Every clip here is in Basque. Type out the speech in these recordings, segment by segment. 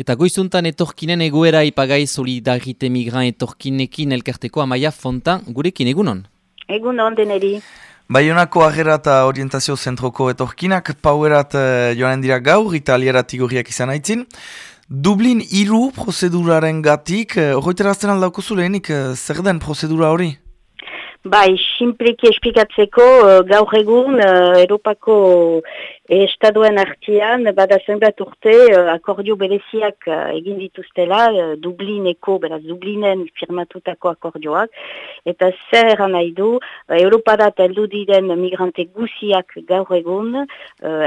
Eta goizuntan etorkinen egoera ipagai solidarite migran etorkinekin elkarteko amaia fontan gurekin egunon? Egunon deneri. Baionako agera eta orientazio zentroko etorkinak pauerat uh, joanen dira gaur, italierat igorriak izan haitzin. Dublin iru prozeduraren gatik, uh, horretarazten aldauko zulenik, uh, zer den prozedura hori? Bai, simpliki esplikatzeko uh, gaur egun uh, Europako estaduen artian bada zenbat urte uh, akordio bereziak uh, egin dituztela uh, Dublineko, beraz Dublinen firmatutako akordioak. Eta zer eran nahi du uh, Europarat eldu diren migrante guziak gaur egun uh,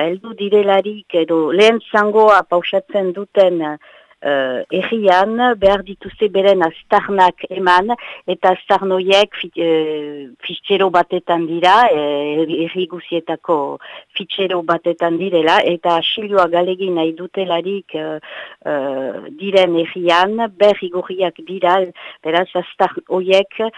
eldu direlarik edo lehen zangoa pausatzen duten uh, errian behar dituzte beren astarnak eman eta astarnoiek uh, batetan dira, uh, erri guzietako fitxero batetan direla eta asilioa galegin nahi dutelarik uh, uh, diren errian berri gorriak dira, beraz astarnoiek uh,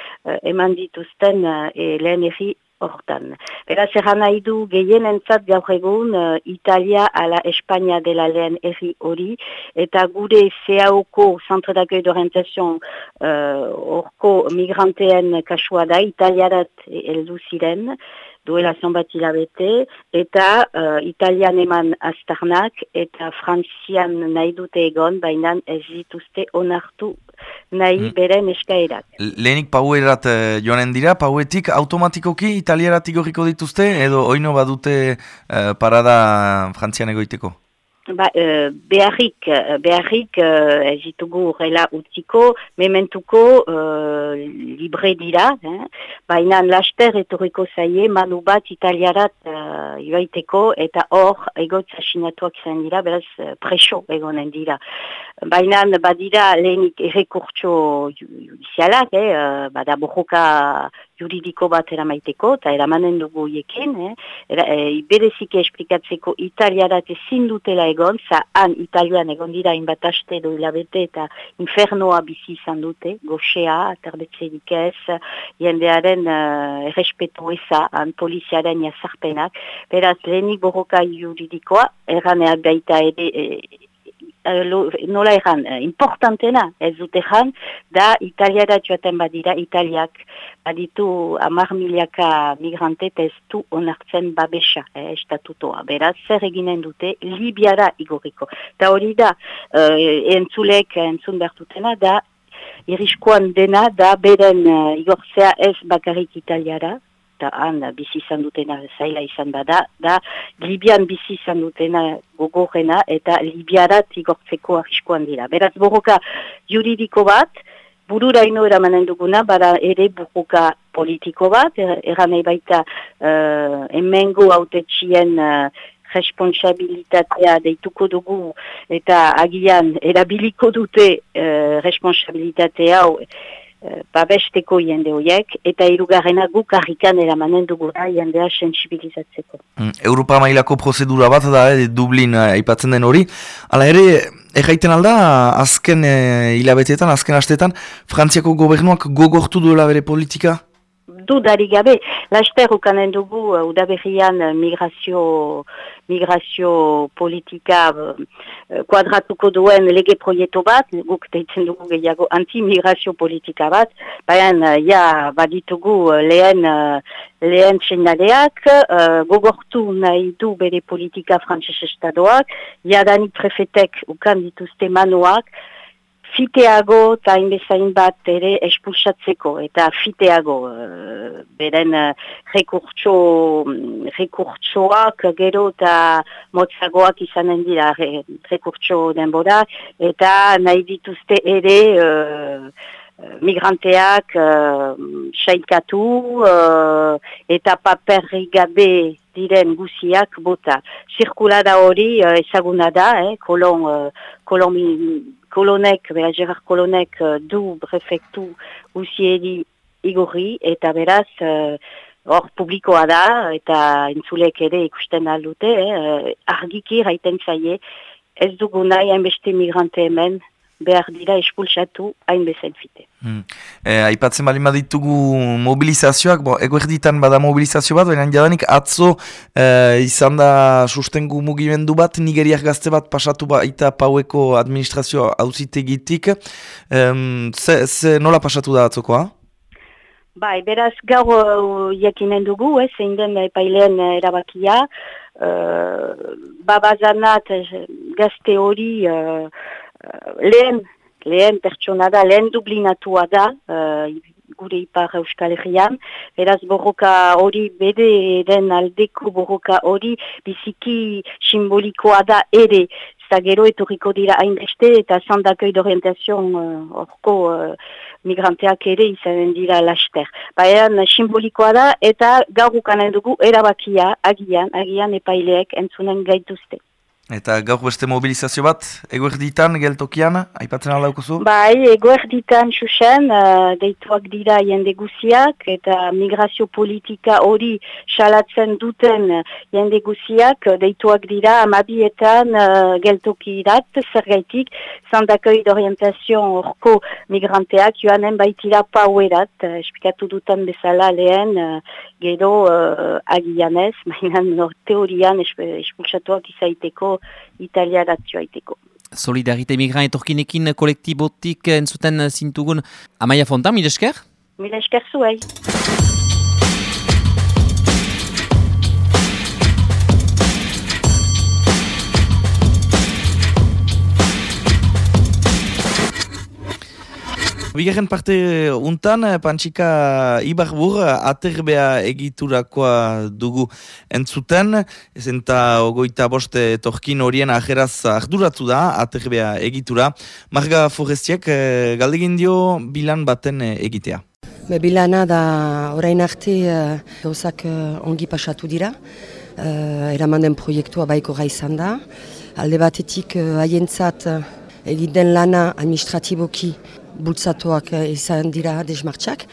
eman dituzten uh, lehen erri hortan. Beraz, erran nahi du gehien gaur egun uh, Italia ala Espanya dela lehen erri hori, eta gure CAO-ko, Centre d'accueil d'orientation, uh, orko migranteen kasua da, Italiarat eldu ziren, duela zonbat hilabete, eta uh, italian eman astarnak, eta frantzian nahi dute egon, baina ez dituzte onartu nahi mm. beren eskaerak. Lehenik pauerat uh, joanen dira, pauetik automatikoki italiarat igorriko dituzte, edo oino badute uh, parada frantzian egoiteko? Ba, uh, beharrik, beharrik uh, ez ditugu horrela utziko, mementuko uh, libre dira, eh? baina laster etorriko zaie manu bat italiarat uh, joaiteko eta hor egotza sinatuak izan dira, beraz preso egonen dira. Baina badira lehenik errekurtso judizialak, eh? bada bojoka juridiko bat eramaiteko, eta eramanen dugu ieken, eh? E, berezik esplikatzeko italiarat ezin dutela egon, za han italian egon dira inbat aste do hilabete eta infernoa bizi izan dute, goxea, aterdetzerik ez, jendearen uh, errespetu eza, han poliziaren jazarpenak, beraz lehenik borroka juridikoa, erraneak baita ere, e, Eh, nola egan, uh, importantena ez dute egan, da italiara joaten badira, italiak baditu amar miliaka migrante ez du onartzen babesa, eh, estatutoa. Beraz, zer eginen dute, Libiara igoriko. Da hori da, uh, entzulek entzun behartutena, da iriskoan dena, da beren uh, igorzea ez bakarrik italiara, eta han bizi izan dutena zaila izan bada, da Libian bizi izan dutena gogorrena eta Libiarat igortzeko arriskoan dira. Beraz, borroka juridiko bat, burura ino eramanen duguna, bada ere borroka politiko bat, er, eran baita uh, emengo haute txien uh, responsabilitatea deituko dugu eta agian erabiliko dute uh, responsabilitatea Eh, babesteko jende horiek, eta irugarrena guk harrikan eramanen dugura jendea sensibilizatzeko. Mm, Europa mailako prozedura bat da, eh, Dublin eh, aipatzen den hori. Hala ere, erraiten alda, azken eh, hilabetetan, azken astetan, Frantziako gobernuak gogortu duela bere politika? Dudari gabe, laster ukanen dugu uh, udaberrian uh, migrazio, migrazio politika uh, kuadratuko duen lege proieto bat, guk deitzen dugu gehiago anti-migrazio politika bat, baina uh, ja baditugu uh, lehen, uh, lehen txenaleak, uh, gogortu nahi du bere politika frantzes estadoak, jadanik prefetek ukan dituzte manuak, fiteago eta inbezain bat ere espulsatzeko eta fiteago uh, beren uh, rekurtso, rekurtsoak gero eta motzagoak izanen dira re, rekurtso denbora eta nahi dituzte ere uh, migranteak uh, saikatu uh, eta paperri gabe diren guziak bota. Zirkulada hori uh, ezaguna da, eh, kolon, uh, kolon kolonek, bera Gerard kolonek uh, du prefektu usiedi igorri eta beraz uh, hor publikoa da eta entzulek ere ikusten aldute, eh, argiki raiten zaie ez dugu nahi hainbeste migrante hemen behar dira espulsatu hain bezain fite. Hmm. E, aipatzen bali ditugu mobilizazioak, bo, eguerditan bada mobilizazio bat, baina jadanik atzo e, izan da sustengu mugimendu bat, nigeriak gazte bat pasatu ba, eta paueko administrazio hauzitegitik. E, ze, ze nola pasatu da atzokoa? Bai, beraz gaur uh, jakinen dugu, eh, zein den epailean erabakia, uh, babazanat gazte hori uh, lehen lehen pertsona da, lehen dublinatua da, uh, gure ipar euskal herrian, beraz borroka hori bede den aldeko borroka hori biziki simbolikoa da ere, eta gero etorriko dira hainbeste eta zandakoi d'orientazion uh, orko uh, migranteak ere izanen dira laster. Baina simbolikoa da eta gaur ukanen dugu erabakia agian, agian epaileek entzunen gaituzte. Eta gaur beste mobilizazio bat, eguerditan, geltokian, aipatzen alda ukuzu? Bai, eguerditan, xuxen, uh, deituak dira jende guziak, eta migrazio politika hori salatzen duten jende guziak, deituak dira amabietan uh, geltoki irat, zer gaitik, zandakoi d'orientazion orko migranteak joanen baitira pauerat, uh, espikatu dutan bezala lehen, uh, gero uh, agianez, mainan teorian espulsatuak izaiteko italiaratio aiteko. Solidarite migran etorkinekin kolektibotik entzuten zintugun Amaia Fontan, mil esker? Mil esker zuei. Bigarren parte untan, Pantsika Ibarbur, aterbea egiturakoa dugu entzuten, ezenta ogoita boste torkin horien ajeraz arduratu da, aterbea egitura. Marga Forestiek, eh, galdegin dio bilan baten egitea. Be, bilana da orain arte gauzak ongi pasatu dira, eraman den proiektua baiko izan da. Alde batetik haientzat egiten lana administratiboki bultzatuak eh, izan dira desmartxak,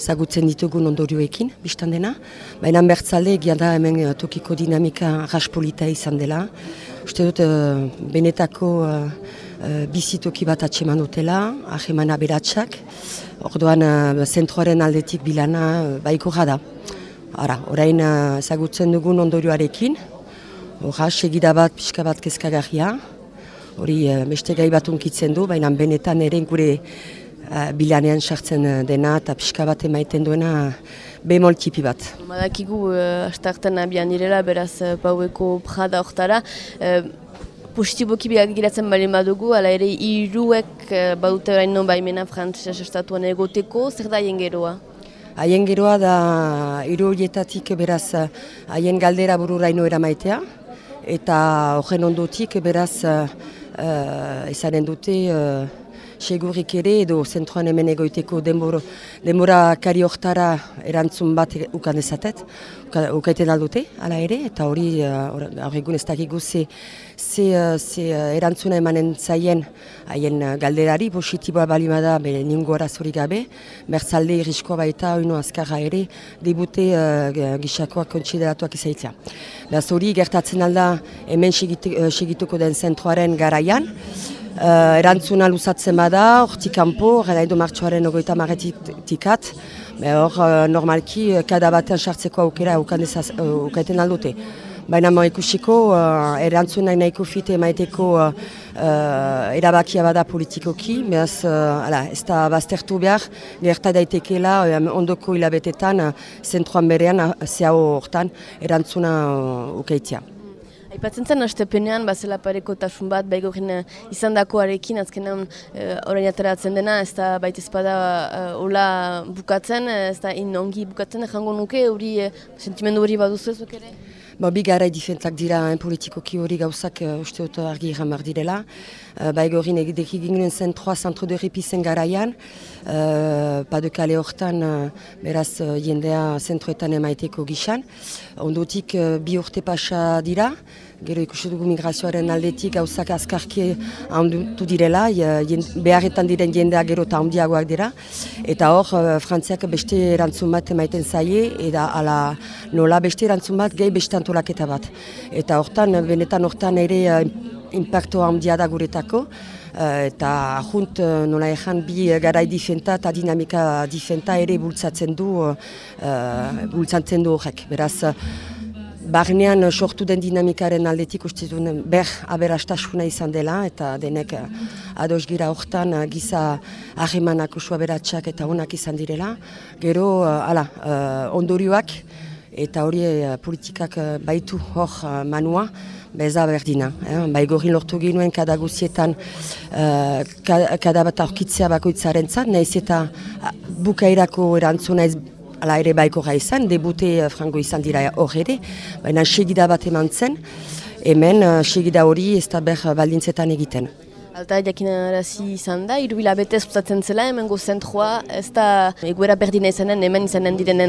zagutzen ditugun ondorioekin, biztan dena. Baina bertzale, egia da hemen eh, tokiko dinamika raspolita izan dela. Uste dut, uh, benetako uh, bizitoki bat atseman dutela, ahemana beratxak. Orduan, zentroaren aldetik bilana baiko da. Ara, orain uh, zagutzen dugun ondorioarekin, Horra, segida bat, pixka bat kezkagarria, hori uh, beste gai bat unkitzen du, baina benetan ere gure uh, bilanean sartzen eh, dena eta pixka bat emaiten duena bemol tipi bat. Madakigu uh, astartan abian direla, beraz paueko prada hortara. Uh, Positiboki biak giratzen bali badugu, ala ere iruek uh, baute orain non baimena frantzesa estatuan egoteko, zer da haien geroa? Haien geroa da iru horietatik beraz haien galdera bururaino eramaitea, eta horren ondotik beraz uh, izanen dute uh, segurik ere edo zentroan hemen egoiteko denbora, denbora kari hortara erantzun bat ukan dezatet, ukaiten aldute, ala ere, eta hori uh, egun ez dakigu ze, ze, ze uh, erantzuna emanen zaien haien galderari, positiboa balimada be ningo arazori gabe, berzalde iriskoa baita oino azkarra ere, debute uh, gisakoak kontsideratuak izaitzea. Beraz hori gertatzen alda hemen segituko den zentroaren garaian, erantzuna luzatzen bada, hortik kanpo, gara edo martxoaren ogoita marretikat, hor uh, normalki kada batean sartzeko aukera ukaiten aldute. Baina mo ikusiko, uh, erantzun nahi nahiko fite maiteko uh, erabakia bada politikoki, behaz, uh, ez da baztertu behar, gerta daitekela um, ondoko hilabetetan, uh, zentroan berean, uh, zehau hortan, erantzuna uh, ukaitia. Aipatzen zen, astepenean, bazela pareko tasun bat, baigo eh, izan dakoarekin, azkenean e, orain ateratzen dena, ez da baita ezpada e, bukatzen, ez da inongi bukatzen, jango nuke, hori e, sentimendu hori baduzu ez ere? Ba, bi gara difentzak dira en politikoki hori gauzak uh, uste dut argi jamar direla. Uh, ba egorin egideki ginen zen troa zantro de ripizen garaian. Uh, Padekale hortan uh, beraz uh, jendea zentroetan emaiteko gixan. Ondotik uh, bi urte pasa dira. Gero ikusi dugu migrazioaren aldetik gauzak azkarki handutu direla, beharretan diren jendea gero eta handiagoak dira. Eta hor, uh, frantziak beste erantzun bat emaiten zaie, eta ala nola beste erantzun bat gehi beste antolaketa bat. Eta hortan, benetan hortan ere uh, impacto handia da guretako, eta junt nola ezan bi garai difenta eta dinamika difenta ere bultzatzen du, uh, bultzatzen du horrek. Beraz, Barnean sortu den dinamikaren aldetik uste duen ber aberastasuna izan dela eta denek ados gira horretan giza ahemanak usua beratxak eta onak izan direla. Gero, ala, ondorioak eta hori politikak baitu hor manua, beza berdina. Eh? Bai gorri lortu ginuen kada guzietan uh, kada bat aurkitzea bakoitzaren zat, nahiz eta bukairako erantzuna ez ala ere baiko izan, debute uh, frango izan dira hor ere, baina segida bat eman zen, hemen uh, segida hori ez da ber baldintzetan egiten. Alta jakinarazi izan da, irubila betez putatzen zela, hemen gozentroa, ez da eguera berdina izanen, hemen izanen diren.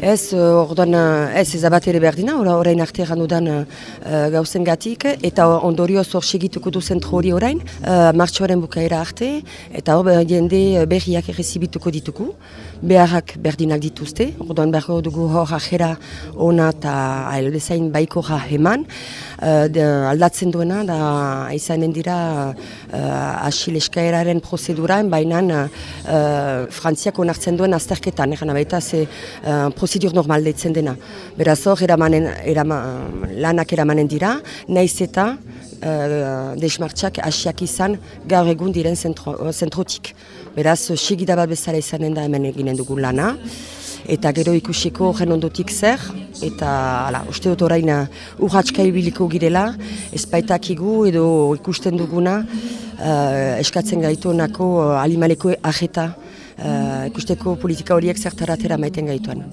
Ez, orduan, ez ez abat ere berdina, orain arte egan dudan uh, gauzen gatik, eta ondorio zor segituko du zentro hori orain, uh, martxoaren bukaera arte, eta hor jende berriak errezibituko ditugu, beharrak berdinak dituzte, orduan behar dugu hor ajera ona eta ailbezain baiko ja heman, uh, aldatzen duena, da izanen dira uh, asil eskaeraren prozeduraen, baina uh, frantziak onartzen duen azterketan, egan abaita ze uh, prozedur normal deitzen dena. Beraz hor, eramanen, lanak eramanen dira, naiz eta uh, desmartxak asiak izan gaur egun diren zentro, zentrotik. Beraz, segida bat bezala izanen da hemen eginen dugun lana. Eta gero ikusiko jen ondotik zer, eta ala, uste dut orain urratska ibiliko girela, espaitakigu edo ikusten duguna, uh, eskatzen gaitu nako uh, alimaleko aheta uh, ikusteko politika horiek zertaratera maiten gaituan.